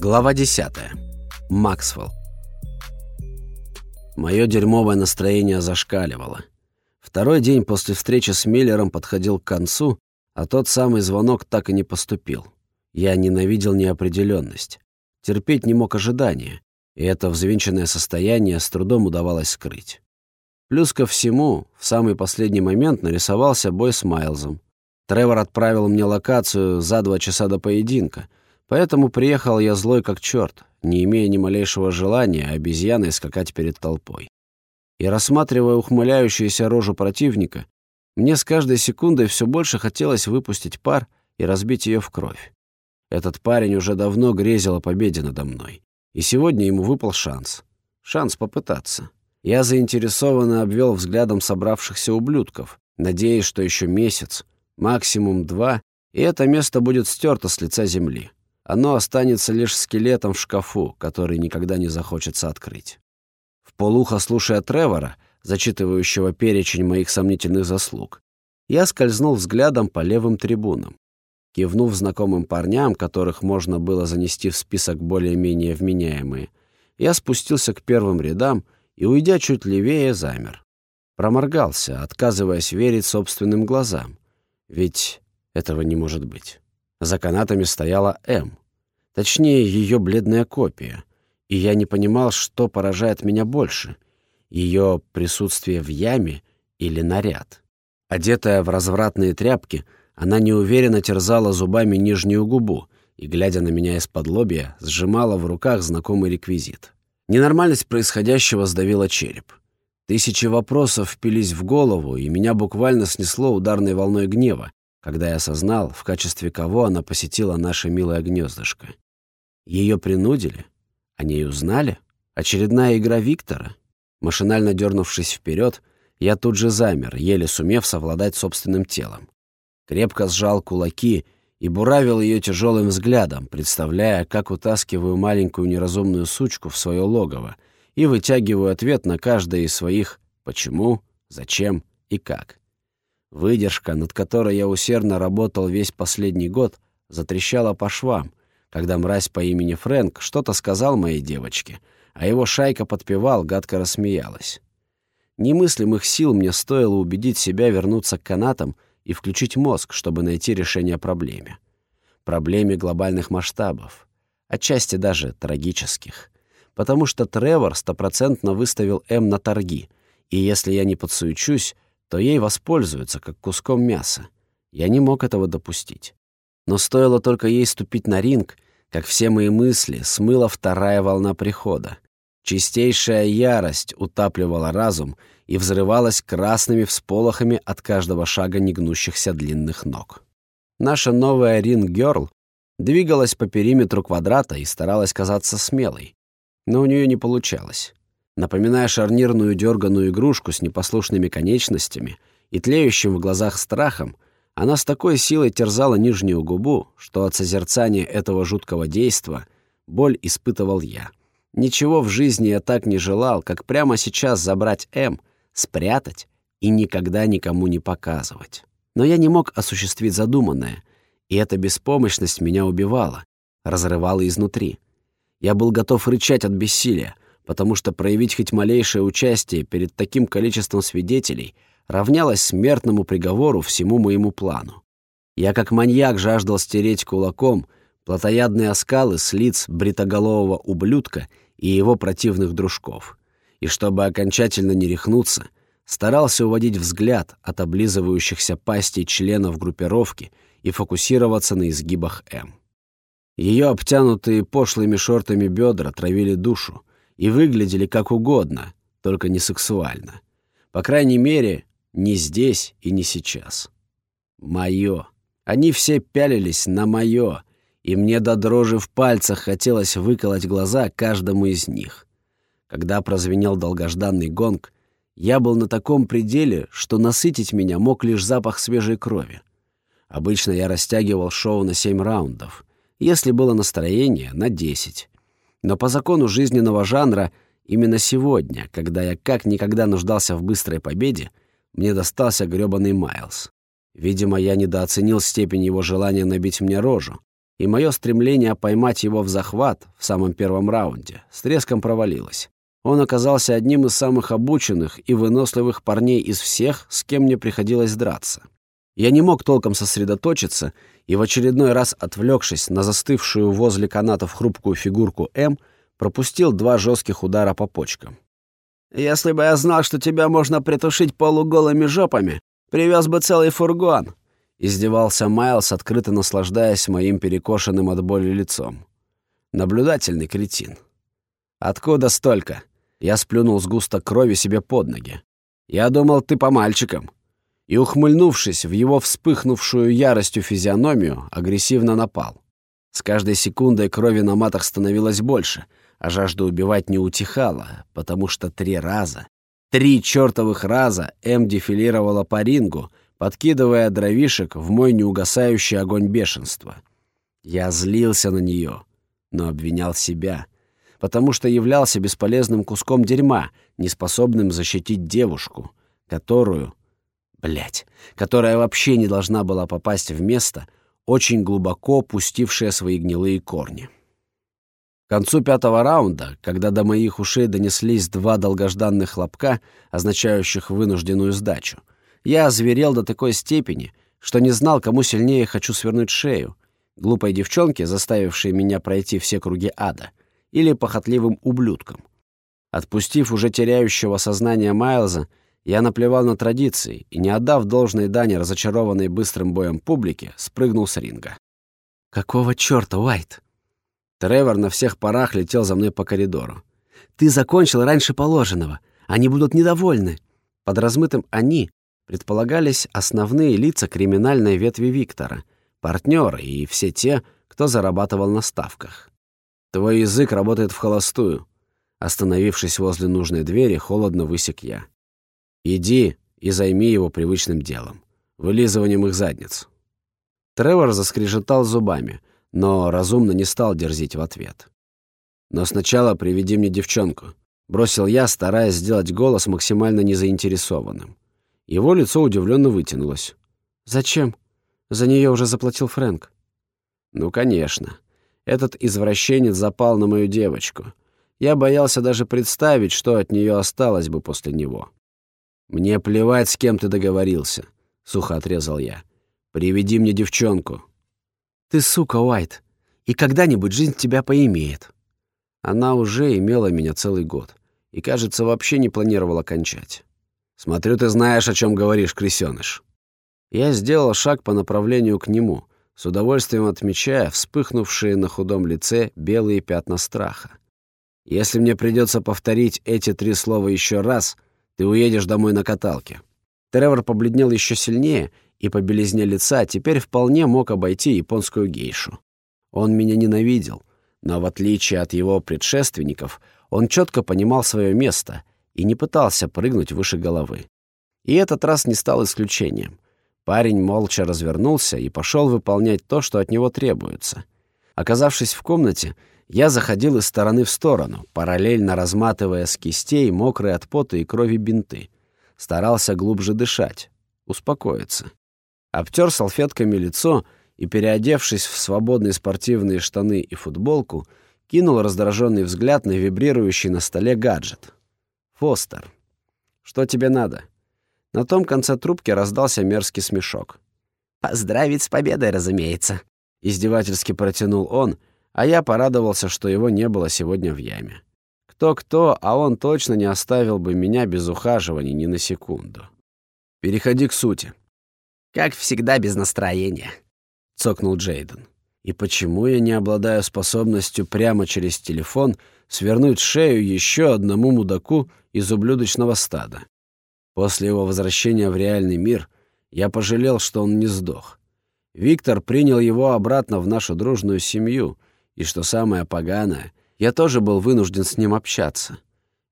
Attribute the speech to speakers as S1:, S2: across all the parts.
S1: Глава 10. Максвелл. Мое дерьмовое настроение зашкаливало. Второй день после встречи с Миллером подходил к концу, а тот самый звонок так и не поступил. Я ненавидел неопределенность. Терпеть не мог ожидания, и это взвинченное состояние с трудом удавалось скрыть. Плюс ко всему, в самый последний момент нарисовался бой с Майлзом. Тревор отправил мне локацию за два часа до поединка — Поэтому приехал я злой как черт, не имея ни малейшего желания обезьяной скакать перед толпой. И рассматривая ухмыляющуюся рожу противника, мне с каждой секундой все больше хотелось выпустить пар и разбить ее в кровь. Этот парень уже давно грезил о победе надо мной. И сегодня ему выпал шанс. Шанс попытаться. Я заинтересованно обвел взглядом собравшихся ублюдков, надеясь, что еще месяц, максимум два, и это место будет стерто с лица земли. Оно останется лишь скелетом в шкафу, который никогда не захочется открыть. В полухо слушая Тревора, зачитывающего перечень моих сомнительных заслуг, я скользнул взглядом по левым трибунам. Кивнув знакомым парням, которых можно было занести в список более-менее вменяемые, я спустился к первым рядам и, уйдя чуть левее, замер. Проморгался, отказываясь верить собственным глазам. Ведь этого не может быть. За канатами стояла М. Точнее, ее бледная копия. И я не понимал, что поражает меня больше — ее присутствие в яме или наряд. Одетая в развратные тряпки, она неуверенно терзала зубами нижнюю губу и, глядя на меня из-под лобья, сжимала в руках знакомый реквизит. Ненормальность происходящего сдавила череп. Тысячи вопросов впились в голову, и меня буквально снесло ударной волной гнева, когда я осознал, в качестве кого она посетила наше милое гнездышко. Ее принудили? О ней узнали? Очередная игра Виктора? Машинально дернувшись вперед, я тут же замер, еле сумев совладать собственным телом. Крепко сжал кулаки и буравил ее тяжелым взглядом, представляя, как утаскиваю маленькую неразумную сучку в свое логово и вытягиваю ответ на каждое из своих «почему», «зачем» и «как». Выдержка, над которой я усердно работал весь последний год, затрещала по швам, когда мразь по имени Фрэнк что-то сказал моей девочке, а его шайка подпевал, гадко рассмеялась. Немыслимых сил мне стоило убедить себя вернуться к канатам и включить мозг, чтобы найти решение проблеме. Проблеме глобальных масштабов, отчасти даже трагических. Потому что Тревор стопроцентно выставил М на торги, и если я не подсуечусь, то ей воспользуются, как куском мяса. Я не мог этого допустить. Но стоило только ей ступить на ринг, как все мои мысли смыла вторая волна прихода. Чистейшая ярость утапливала разум и взрывалась красными всполохами от каждого шага негнущихся длинных ног. Наша новая ринг-герл двигалась по периметру квадрата и старалась казаться смелой, но у нее не получалось напоминая шарнирную дерганую игрушку с непослушными конечностями и тлеющим в глазах страхом, она с такой силой терзала нижнюю губу, что от созерцания этого жуткого действа боль испытывал я. Ничего в жизни я так не желал, как прямо сейчас забрать М, спрятать и никогда никому не показывать. Но я не мог осуществить задуманное, и эта беспомощность меня убивала, разрывала изнутри. Я был готов рычать от бессилия, потому что проявить хоть малейшее участие перед таким количеством свидетелей равнялось смертному приговору всему моему плану. Я как маньяк жаждал стереть кулаком плотоядные оскалы с лиц бритоголового ублюдка и его противных дружков. И чтобы окончательно не рехнуться, старался уводить взгляд от облизывающихся пастей членов группировки и фокусироваться на изгибах М. Ее обтянутые пошлыми шортами бедра травили душу, и выглядели как угодно, только не сексуально. По крайней мере, не здесь и не сейчас. Моё. Они все пялились на моё, и мне до дрожи в пальцах хотелось выколоть глаза каждому из них. Когда прозвенел долгожданный гонг, я был на таком пределе, что насытить меня мог лишь запах свежей крови. Обычно я растягивал шоу на семь раундов. Если было настроение, на десять. Но по закону жизненного жанра именно сегодня, когда я как никогда нуждался в быстрой победе, мне достался грёбаный Майлз. Видимо, я недооценил степень его желания набить мне рожу, и мое стремление поймать его в захват в самом первом раунде с треском провалилось. Он оказался одним из самых обученных и выносливых парней из всех, с кем мне приходилось драться. Я не мог толком сосредоточиться и в очередной раз, отвлекшись на застывшую возле канатов хрупкую фигурку М, пропустил два жестких удара по почкам. «Если бы я знал, что тебя можно притушить полуголыми жопами, привез бы целый фургон», — издевался Майлз, открыто наслаждаясь моим перекошенным от боли лицом. Наблюдательный кретин. «Откуда столько?» Я сплюнул сгусток крови себе под ноги. «Я думал, ты по мальчикам». И, ухмыльнувшись в его вспыхнувшую яростью физиономию, агрессивно напал. С каждой секундой крови на матах становилось больше, а жажда убивать не утихала, потому что три раза, три чертовых раза М дефилировала по рингу, подкидывая дровишек в мой неугасающий огонь бешенства. Я злился на нее, но обвинял себя, потому что являлся бесполезным куском дерьма, неспособным защитить девушку, которую... Блять, которая вообще не должна была попасть в место, очень глубоко пустившее свои гнилые корни. К концу пятого раунда, когда до моих ушей донеслись два долгожданных хлопка, означающих вынужденную сдачу, я озверел до такой степени, что не знал, кому сильнее хочу свернуть шею, глупой девчонке, заставившей меня пройти все круги ада, или похотливым ублюдкам. Отпустив уже теряющего сознание Майлза, я наплевал на традиции и, не отдав должной дани разочарованной быстрым боем публике, спрыгнул с ринга. «Какого чёрта, Уайт?» Тревор на всех парах летел за мной по коридору. «Ты закончил раньше положенного. Они будут недовольны». Под размытым «они» предполагались основные лица криминальной ветви Виктора, партнеры и все те, кто зарабатывал на ставках. «Твой язык работает в холостую». Остановившись возле нужной двери, холодно высек я. «Иди и займи его привычным делом — вылизыванием их задниц». Тревор заскрежетал зубами, но разумно не стал дерзить в ответ. «Но сначала приведи мне девчонку», — бросил я, стараясь сделать голос максимально незаинтересованным. Его лицо удивленно вытянулось. «Зачем? За нее уже заплатил Фрэнк». «Ну, конечно. Этот извращенец запал на мою девочку. Я боялся даже представить, что от нее осталось бы после него». «Мне плевать, с кем ты договорился», — сухо отрезал я. «Приведи мне девчонку». «Ты сука, Уайт, и когда-нибудь жизнь тебя поимеет». Она уже имела меня целый год и, кажется, вообще не планировала кончать. «Смотрю, ты знаешь, о чем говоришь, крысёныш». Я сделал шаг по направлению к нему, с удовольствием отмечая вспыхнувшие на худом лице белые пятна страха. «Если мне придется повторить эти три слова еще раз, ты уедешь домой на каталке». Тревор побледнел еще сильнее и по белизне лица теперь вполне мог обойти японскую гейшу. Он меня ненавидел, но в отличие от его предшественников, он четко понимал свое место и не пытался прыгнуть выше головы. И этот раз не стал исключением. Парень молча развернулся и пошел выполнять то, что от него требуется. Оказавшись в комнате, я заходил из стороны в сторону, параллельно разматывая с кистей мокрые от пота и крови бинты. Старался глубже дышать, успокоиться. Обтер салфетками лицо и, переодевшись в свободные спортивные штаны и футболку, кинул раздраженный взгляд на вибрирующий на столе гаджет. «Фостер, что тебе надо?» На том конце трубки раздался мерзкий смешок. «Поздравить с победой, разумеется», — издевательски протянул он, а я порадовался, что его не было сегодня в яме. Кто-кто, а он точно не оставил бы меня без ухаживаний ни на секунду. «Переходи к сути». «Как всегда, без настроения», — цокнул Джейден. «И почему я не обладаю способностью прямо через телефон свернуть шею еще одному мудаку из ублюдочного стада. После его возвращения в реальный мир я пожалел, что он не сдох. Виктор принял его обратно в нашу дружную семью, и, что самое поганое, я тоже был вынужден с ним общаться.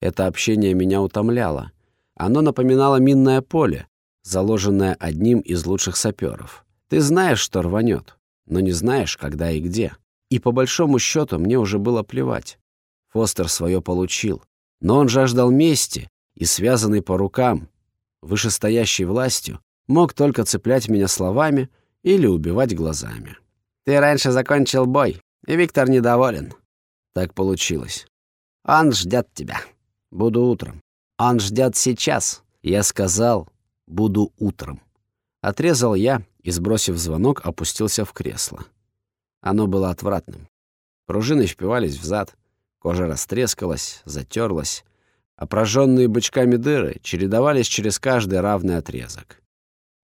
S1: Это общение меня утомляло. Оно напоминало минное поле, заложенное одним из лучших саперов. Ты знаешь, что рванет, но не знаешь, когда и где. И по большому счету мне уже было плевать. Фостер свое получил. Но он жаждал мести и, связанный по рукам, вышестоящей властью, мог только цеплять меня словами или убивать глазами. Ты раньше закончил бой, и Виктор недоволен. Так получилось. Он ждет тебя. Буду утром. Он ждет сейчас. Я сказал, буду утром. Отрезал я и, сбросив звонок, опустился в кресло. Оно было отвратным. Пружины впивались в зад, кожа растрескалась, затерлась, а прожженные бычками дыры чередовались через каждый равный отрезок.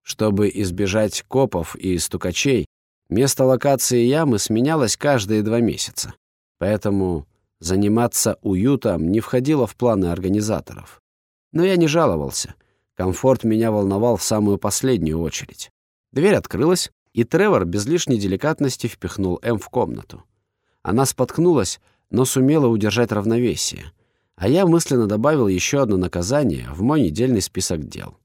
S1: Чтобы избежать копов и стукачей, место локации ямы сменялось каждые два месяца. Поэтому заниматься уютом не входило в планы организаторов. Но я не жаловался. Комфорт меня волновал в самую последнюю очередь. Дверь открылась, и Тревор без лишней деликатности впихнул М в комнату. Она споткнулась, но сумела удержать равновесие. А я мысленно добавил еще одно наказание в мой недельный список дел.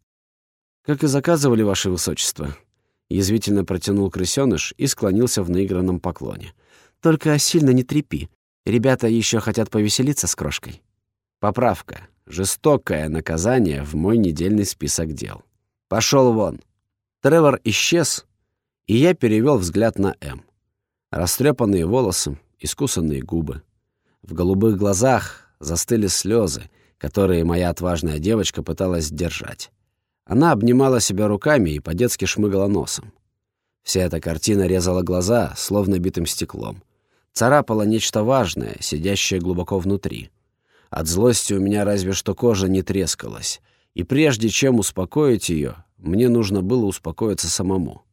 S1: «Как и заказывали, Ваше Высочество», — язвительно протянул крысёныш и склонился в наигранном поклоне. «Только сильно не трепи. Ребята еще хотят повеселиться с крошкой». Поправка. Жестокое наказание в мой недельный список дел. Пошел вон. Тревор исчез, и я перевел взгляд на М. Растрепанные волосы, искусанные губы. В голубых глазах застыли слезы, которые моя отважная девочка пыталась сдержать. Она обнимала себя руками и по-детски шмыгала носом. Вся эта картина резала глаза, словно битым стеклом. Царапала нечто важное, сидящее глубоко внутри. От злости у меня разве что кожа не трескалась. И прежде чем успокоить ее, мне нужно было успокоиться самому.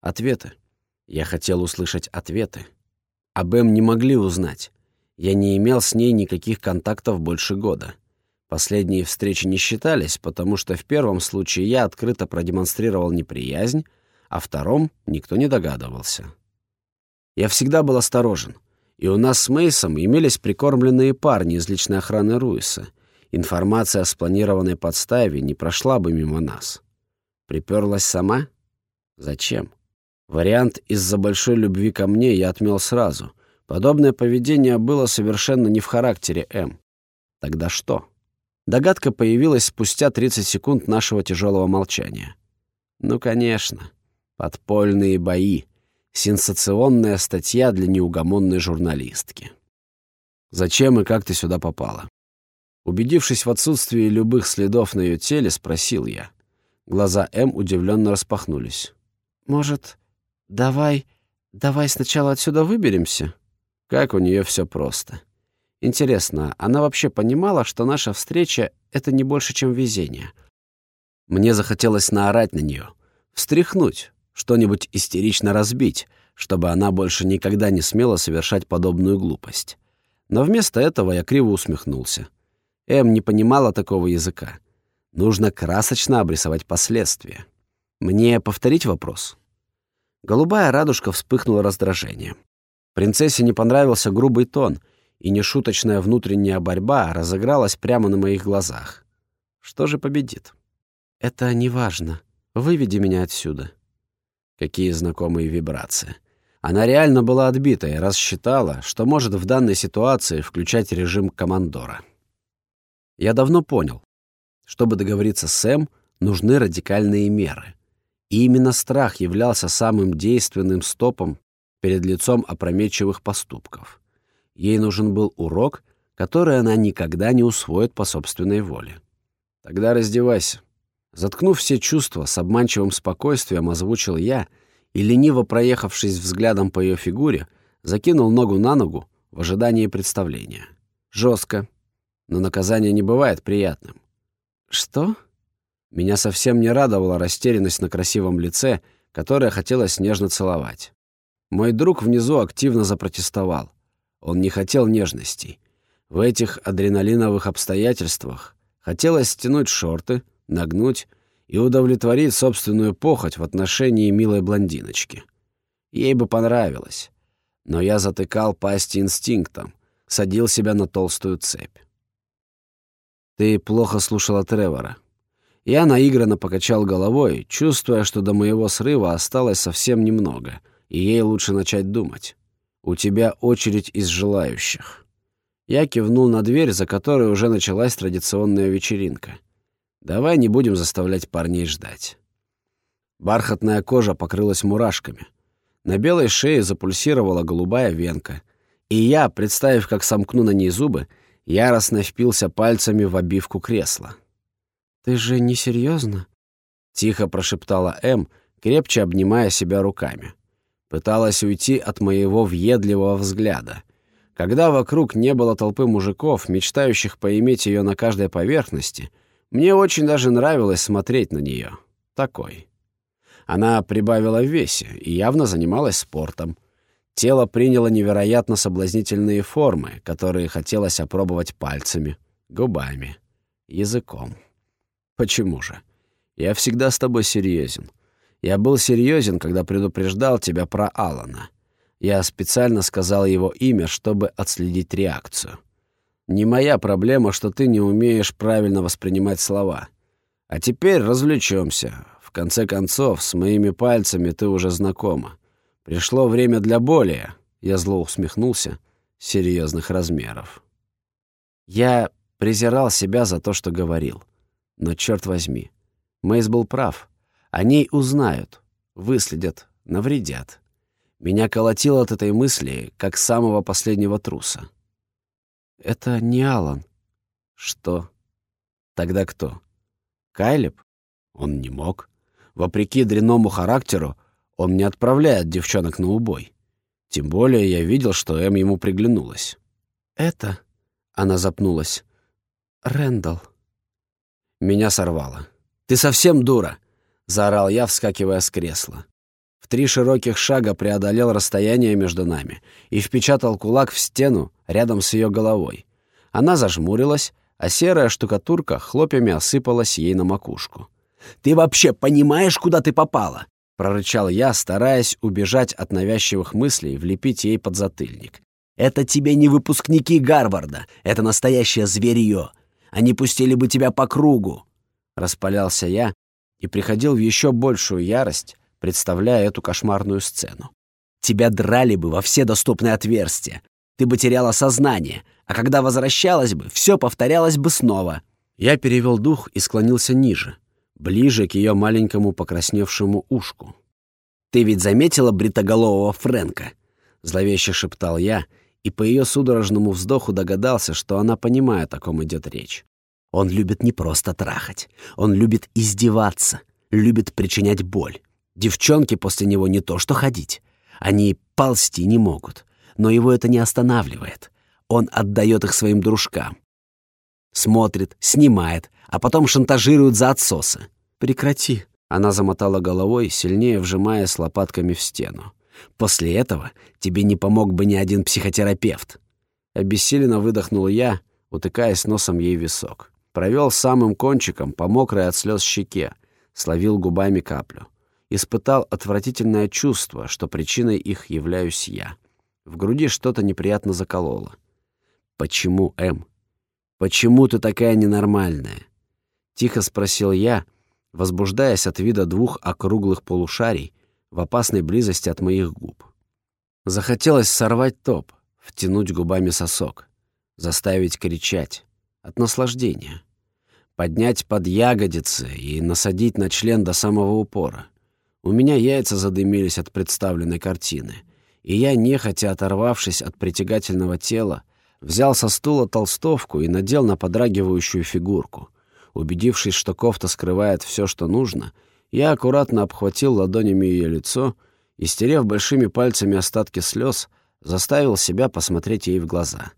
S1: Ответы. Я хотел услышать ответы. Об Эм не могли узнать. Я не имел с ней никаких контактов больше года. Последние встречи не считались, потому что в первом случае я открыто продемонстрировал неприязнь, а втором никто не догадывался. Я всегда был осторожен, и у нас с Мейсом имелись прикормленные парни из личной охраны Руиса. Информация о спланированной подставе не прошла бы мимо нас. Приперлась сама? Зачем? Вариант из-за большой любви ко мне я отмел сразу. Подобное поведение было совершенно не в характере М. Тогда что? Догадка появилась спустя 30 секунд нашего тяжелого молчания. Ну, конечно. Подпольные бои. Сенсационная статья для неугомонной журналистки. «Зачем и как ты сюда попала?» Убедившись в отсутствии любых следов на ее теле, спросил я. Глаза М удивленно распахнулись. «Может, давай, давай сначала отсюда выберемся?» Как у нее все просто. Интересно, она вообще понимала, что наша встреча — это не больше, чем везение? Мне захотелось наорать на нее, встряхнуть, что-нибудь истерично разбить, чтобы она больше никогда не смела совершать подобную глупость. Но вместо этого я криво усмехнулся. Эм не понимала такого языка. Нужно красочно обрисовать последствия. Мне повторить вопрос? Голубая радужка вспыхнула раздражением. Принцессе не понравился грубый тон — и нешуточная внутренняя борьба разыгралась прямо на моих глазах. Что же победит? Это не важно. Выведи меня отсюда. Какие знакомые вибрации. Она реально была отбита и рассчитала, что может в данной ситуации включать режим командора. Я давно понял, чтобы договориться с Сэм, нужны радикальные меры. И именно страх являлся самым действенным стопом перед лицом опрометчивых поступков. Ей нужен был урок, который она никогда не усвоит по собственной воле. «Тогда раздевайся». Заткнув все чувства, с обманчивым спокойствием озвучил я и, лениво проехавшись взглядом по ее фигуре, закинул ногу на ногу в ожидании представления. Жестко, но наказание не бывает приятным. «Что?» Меня совсем не радовала растерянность на красивом лице, которое хотелось нежно целовать. Мой друг внизу активно запротестовал. Он не хотел нежностей. В этих адреналиновых обстоятельствах хотелось стянуть шорты, нагнуть и удовлетворить собственную похоть в отношении милой блондиночки. Ей бы понравилось. Но я затыкал пасти инстинктом, садил себя на толстую цепь. «Ты плохо слушала Тревора». Я наигранно покачал головой, чувствуя, что до моего срыва осталось совсем немного, и ей лучше начать думать. «У тебя очередь из желающих». Я кивнул на дверь, за которой уже началась традиционная вечеринка. «Давай не будем заставлять парней ждать». Бархатная кожа покрылась мурашками. На белой шее запульсировала голубая венка, и я, представив, как сомкну на ней зубы, яростно впился пальцами в обивку кресла.
S2: «Ты же не серьезно?
S1: Тихо прошептала М, крепче обнимая себя руками. Пыталась уйти от моего въедливого взгляда. Когда вокруг не было толпы мужиков, мечтающих поиметь ее на каждой поверхности, мне очень даже нравилось смотреть на нее. Такой. Она прибавила в весе и явно занималась спортом. Тело приняло невероятно соблазнительные формы, которые хотелось опробовать пальцами, губами, языком. Почему же? Я всегда с тобой серьезен. Я был серьезен, когда предупреждал тебя про Алана. Я специально сказал его имя, чтобы отследить реакцию. Не моя проблема, что ты не умеешь правильно воспринимать слова. А теперь развлечемся. В конце концов, с моими пальцами ты уже знакома. Пришло время для более, я зло усмехнулся, серьезных размеров. Я презирал себя за то, что говорил. Но черт возьми, Мейс был прав. О ней узнают, выследят, навредят. Меня колотило от этой мысли, как самого последнего труса.
S2: «Это не Алан».
S1: «Что? Тогда кто? Кайлеб? Он не мог. Вопреки дряному характеру, он не отправляет девчонок на убой. Тем более я видел, что Эм ему приглянулась.
S2: «Это...» — она запнулась. «Рэндалл».
S1: Меня сорвало. «Ты совсем дура!» — заорал я, вскакивая с кресла. В три широких шага преодолел расстояние между нами и впечатал кулак в стену рядом с ее головой. Она зажмурилась, а серая штукатурка хлопьями осыпалась ей на макушку. «Ты вообще понимаешь, куда ты попала?» — прорычал я, стараясь убежать от навязчивых мыслей, влепить ей под затыльник. «Это тебе не выпускники Гарварда, это настоящее зверье. Они пустили бы тебя по кругу!» Распалялся я и приходил в еще большую ярость, представляя эту кошмарную сцену. «Тебя драли бы во все доступные отверстия. Ты бы теряла сознание, а когда возвращалась бы, все повторялось бы снова». Я перевел дух и склонился ниже, ближе к ее маленькому покрасневшему ушку. «Ты ведь заметила бритоголового Фрэнка?» — зловеще шептал я, и по ее судорожному вздоху догадался, что она понимает, о ком идет речь. Он любит не просто трахать. Он любит издеваться, любит причинять боль. Девчонки после него не то что ходить. Они ползти не могут. Но его это не останавливает. Он отдает их своим дружкам. Смотрит, снимает, а потом шантажирует за отсосы. «Прекрати!» Она замотала головой, сильнее вжимаясь лопатками в стену. «После этого тебе не помог бы ни один психотерапевт». Обессиленно выдохнул я, утыкаясь носом ей в висок. Провел самым кончиком по мокрой от слез щеке, словил губами каплю. Испытал отвратительное чувство, что причиной их являюсь я. В груди что-то неприятно закололо. «Почему, Эм? Почему ты такая ненормальная?» Тихо спросил я, возбуждаясь от вида двух округлых полушарий в опасной близости от моих губ. Захотелось сорвать топ, втянуть губами сосок, заставить кричать от наслаждения поднять под ягодицы и насадить на член до самого упора. У меня яйца задымились от представленной картины, и я, нехотя оторвавшись от притягательного тела, взял со стула толстовку и надел на подрагивающую фигурку. Убедившись, что кофта скрывает все, что нужно, я аккуратно обхватил ладонями ее лицо и, стерев большими пальцами остатки слез, заставил себя посмотреть ей в глаза.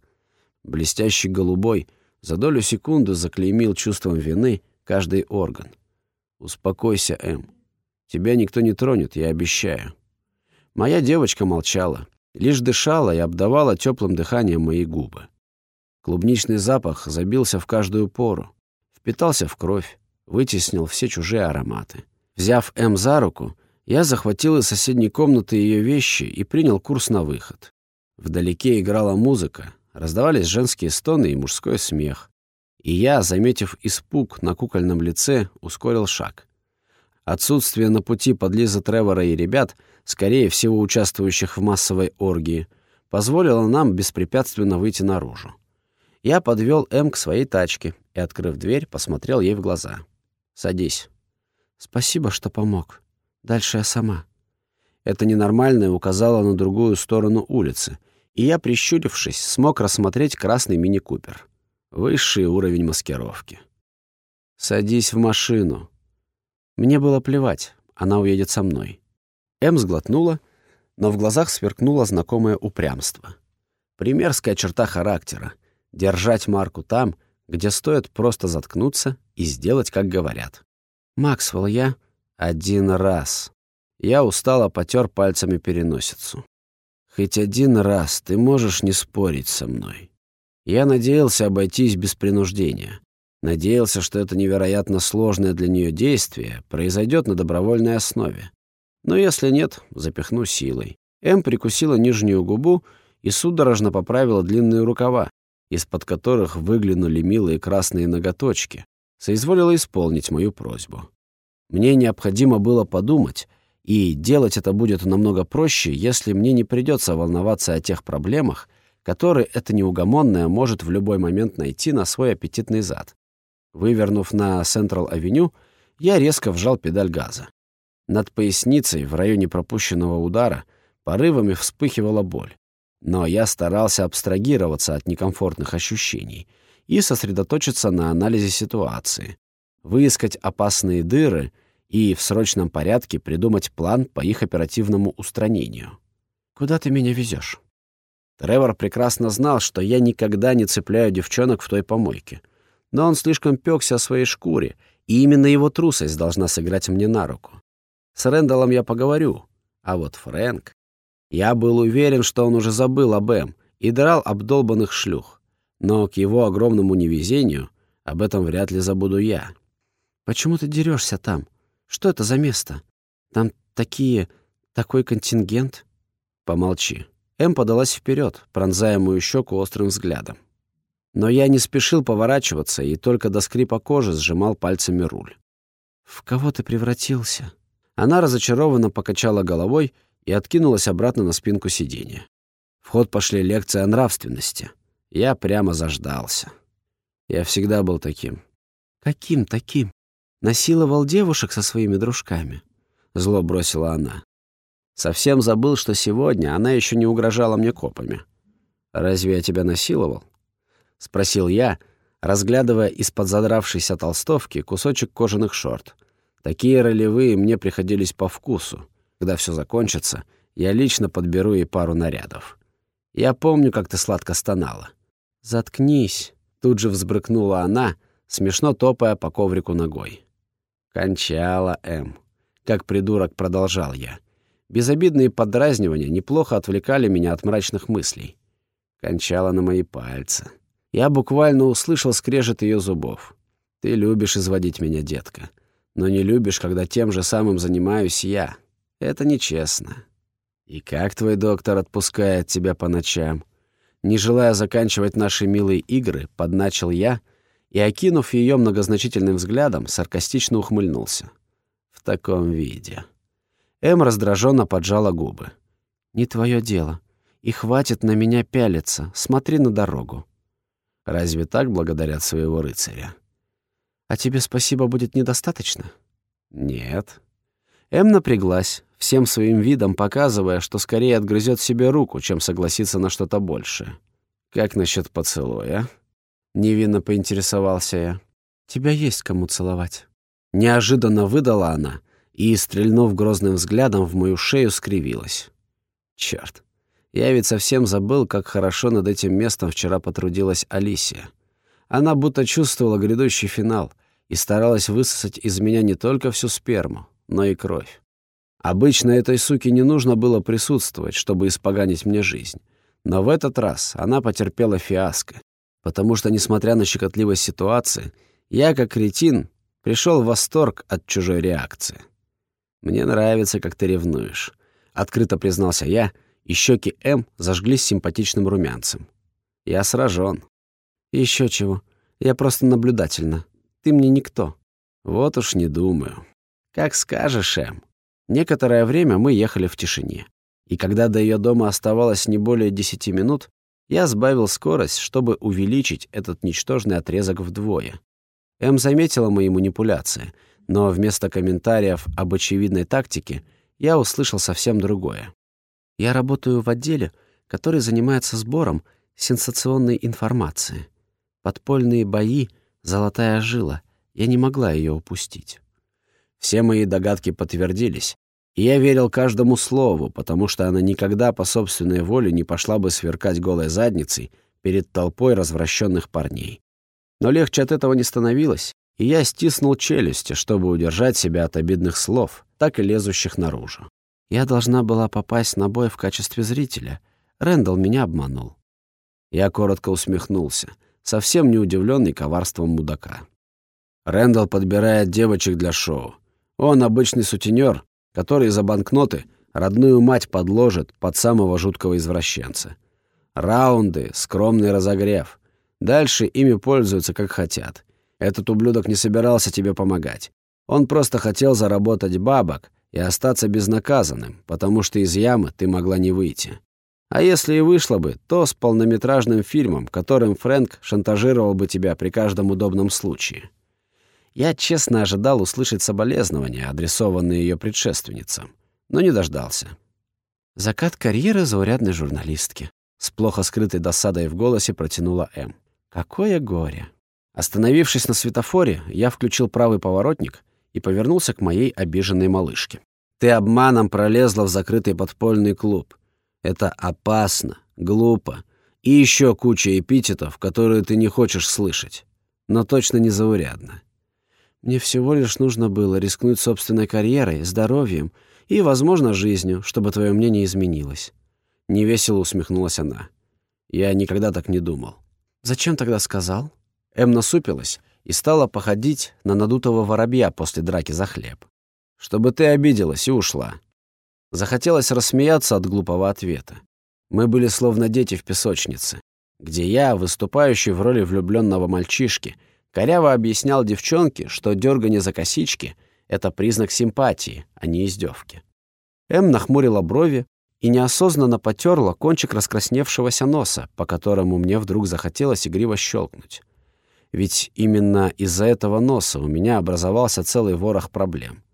S1: Блестящий голубой — за долю секунды заклеймил чувством вины каждый орган. «Успокойся, Эм. Тебя никто не тронет, я обещаю». Моя девочка молчала, лишь дышала и обдавала теплым дыханием мои губы. Клубничный запах забился в каждую пору, впитался в кровь, вытеснил все чужие ароматы. Взяв Эм за руку, я захватил из соседней комнаты ее вещи и принял курс на выход. Вдалеке играла музыка, Раздавались женские стоны и мужской смех. И я, заметив испуг на кукольном лице, ускорил шаг. Отсутствие на пути подлиза Тревора и ребят, скорее всего участвующих в массовой оргии, позволило нам беспрепятственно выйти наружу. Я подвел М к своей тачке и, открыв дверь, посмотрел ей в глаза. «Садись».
S2: «Спасибо, что помог. Дальше я сама».
S1: Это ненормальное указало на другую сторону улицы, и я, прищурившись, смог рассмотреть красный мини-купер. Высший уровень маскировки. «Садись в машину». Мне было плевать, она уедет со мной. М сглотнула, но в глазах сверкнуло знакомое упрямство. Примерская черта характера — держать марку там, где стоит просто заткнуться и сделать, как говорят. «Максвелл, я...» «Один раз», я устало потер пальцами переносицу. «Хоть один раз ты можешь не спорить со мной». Я надеялся обойтись без принуждения. Надеялся, что это невероятно сложное для нее действие произойдет на добровольной основе. Но если нет, запихну силой. М прикусила нижнюю губу и судорожно поправила длинные рукава, из-под которых выглянули милые красные ноготочки, соизволила исполнить мою просьбу. Мне необходимо было подумать, и делать это будет намного проще, если мне не придется волноваться о тех проблемах, которые эта неугомонная может в любой момент найти на свой аппетитный зад. Вывернув на Централ-авеню, я резко вжал педаль газа. Над поясницей в районе пропущенного удара порывами вспыхивала боль. Но я старался абстрагироваться от некомфортных ощущений и сосредоточиться на анализе ситуации, выискать опасные дыры — и в срочном порядке придумать план по их оперативному устранению. «Куда ты меня везешь? Тревор прекрасно знал, что я никогда не цепляю девчонок в той помойке. Но он слишком пёкся о своей шкуре, и именно его трусость должна сыграть мне на руку. С Рэндаллом я поговорю, а вот Фрэнк... Я был уверен, что он уже забыл об Эм и драл обдолбанных шлюх. Но к его огромному невезению об этом вряд ли забуду я. «Почему ты дерешься там? Что это за место? Там такие... такой контингент?» «Помолчи». Эм подалась вперед, пронзая мою щеку острым взглядом. Но я не спешил поворачиваться и только до скрипа кожи сжимал пальцами руль. «В кого ты превратился?» Она разочарованно покачала головой и откинулась обратно на спинку сиденья. В ход пошли лекции о нравственности. Я прямо заждался. Я всегда был таким. «Каким таким?» Насиловал девушек со своими дружками. Зло бросила она. Совсем забыл, что сегодня она еще не угрожала мне копами. «Разве я тебя насиловал?» — спросил я, разглядывая из-под задравшейся толстовки кусочек кожаных шорт. Такие ролевые мне приходились по вкусу. Когда все закончится, я лично подберу ей пару нарядов. Я помню, как ты сладко стонала. «Заткнись!» — тут же взбрыкнула она, смешно топая по коврику ногой. Кончала М. Как придурок продолжал я. Безобидные подразнивания неплохо отвлекали меня от мрачных мыслей. Кончала на мои пальцы. Я буквально услышал скрежет ее зубов. «Ты любишь изводить меня, детка, но не любишь, когда тем же самым занимаюсь я. Это нечестно. И как твой доктор отпускает тебя по ночам?» Не желая заканчивать наши милые игры, подначил я — и, окинув ее многозначительным взглядом, саркастично ухмыльнулся. В таком виде. Эм раздраженно поджала губы. «Не твое дело. И хватит на меня пялиться. Смотри на дорогу». Разве так благодарят своего рыцаря? «А тебе спасибо будет недостаточно?» «Нет». Эм напряглась, всем своим видом показывая, что скорее отгрызет себе руку, чем согласится на что-то большее. «Как насчет поцелуя?» Невинно поинтересовался я. «Тебя есть кому целовать». Неожиданно выдала она и, стрельнув грозным взглядом, в мою шею скривилась. Черт, я ведь совсем забыл, как хорошо над этим местом вчера потрудилась Алисия. Она будто чувствовала грядущий финал и старалась высосать из меня не только всю сперму, но и кровь. Обычно этой суке не нужно было присутствовать, чтобы испоганить мне жизнь. Но в этот раз она потерпела фиаско, потому что, несмотря на щекотливость ситуации, я, как кретин, пришел в восторг от чужой реакции. «Мне нравится, как ты ревнуешь», — открыто признался я, и щеки М зажглись симпатичным румянцем. «Я сражен. Еще чего. Я просто наблюдательна. Ты мне никто». «Вот уж не думаю». «Как скажешь, Эм». Некоторое время мы ехали в тишине. И когда до ее дома оставалось не более десяти минут, я сбавил скорость, чтобы увеличить этот ничтожный отрезок вдвое. М заметила мои манипуляции, но вместо комментариев об очевидной тактике я услышал совсем другое.
S2: «Я работаю в отделе, который занимается сбором сенсационной информации. Подпольные бои — золотая жила. Я не могла ее упустить».
S1: Все мои догадки подтвердились, и я верил каждому слову, потому что она никогда по собственной воле не пошла бы сверкать голой задницей перед толпой развращенных парней. Но легче от этого не становилось, и я стиснул челюсти, чтобы удержать себя от обидных слов, так и лезущих наружу.
S2: Я должна была попасть на бой в качестве зрителя. Рэндалл меня обманул.
S1: Я коротко усмехнулся, совсем не удивленный коварством мудака. Рэндалл подбирает девочек для шоу. Он обычный сутенер, который за банкноты родную мать подложит под самого жуткого извращенца. Раунды, скромный разогрев. Дальше ими пользуются как хотят. Этот ублюдок не собирался тебе помогать. Он просто хотел заработать бабок и остаться безнаказанным, потому что из ямы ты могла не выйти. А если и вышла бы, то с полнометражным фильмом, которым Фрэнк шантажировал бы тебя при каждом удобном случае. Я честно ожидал услышать соболезнования, адресованные ее предшественницам, но не дождался.
S2: «Закат карьеры заурядной журналистки», — с плохо скрытой досадой в голосе протянула М. «Какое горе!»
S1: Остановившись на светофоре, я включил правый поворотник и повернулся к моей обиженной малышке. «Ты обманом пролезла в закрытый подпольный клуб. Это опасно, глупо и еще куча эпитетов, которые ты не хочешь слышать, но точно не заурядно.
S2: Мне всего лишь нужно было рискнуть собственной карьерой, здоровьем и, возможно, жизнью, чтобы твое мнение изменилось».
S1: Невесело усмехнулась она. «Я никогда так не думал».
S2: «Зачем тогда сказал?»
S1: Эм насупилась и стала походить на надутого воробья после драки за хлеб. «Чтобы ты обиделась и ушла». Захотелось рассмеяться от глупого ответа. Мы были словно дети в песочнице, где я, выступающий в роли влюбленного мальчишки, Коряво объяснял девчонке, что дергание за косички — это признак симпатии, а не издевки. М нахмурила брови и неосознанно потерла кончик раскрасневшегося носа, по которому мне вдруг захотелось игриво щелкнуть. Ведь именно из-за этого носа у меня образовался целый ворох проблем.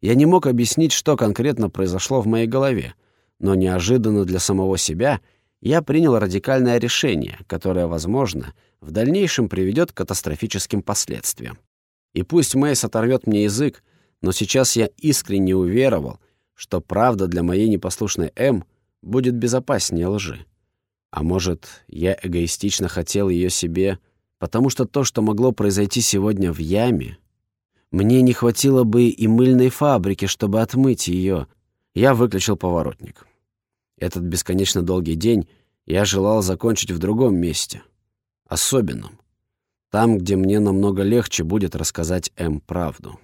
S1: Я не мог объяснить, что конкретно произошло в моей голове, но неожиданно для самого себя я принял радикальное решение, которое, возможно, в дальнейшем приведет к катастрофическим последствиям. И пусть Мэйс оторвет мне язык, но сейчас я искренне уверовал, что правда для моей непослушной М будет безопаснее лжи. А может, я эгоистично хотел ее себе, потому что то, что могло произойти сегодня в яме, мне не хватило бы и мыльной фабрики, чтобы отмыть ее. Я выключил поворотник. Этот бесконечно долгий день я желал закончить в другом месте — особенном. Там, где мне намного легче будет рассказать М правду.